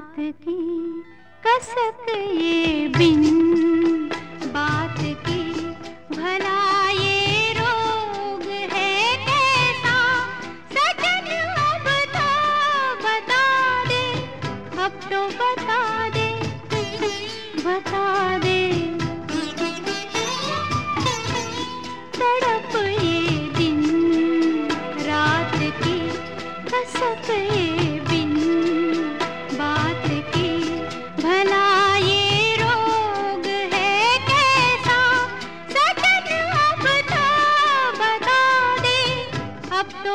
बात की कसत ये बिन। बात की, भला ये रोग है कैसा? सजन अब तो बता दे, अब तो बता दे बता दे। तड़प ये दिन, रात की कसत ये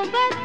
मोहब्बत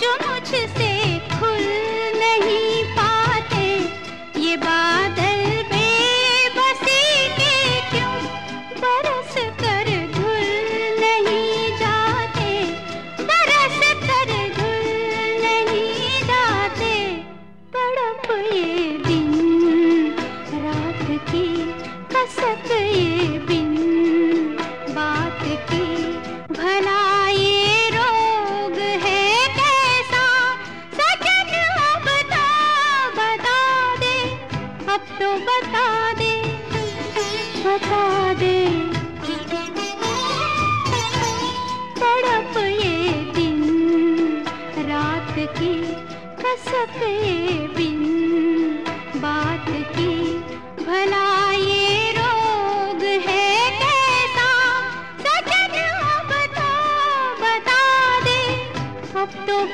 जो मुझे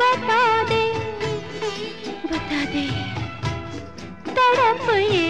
बता दे बता दे तड़प ये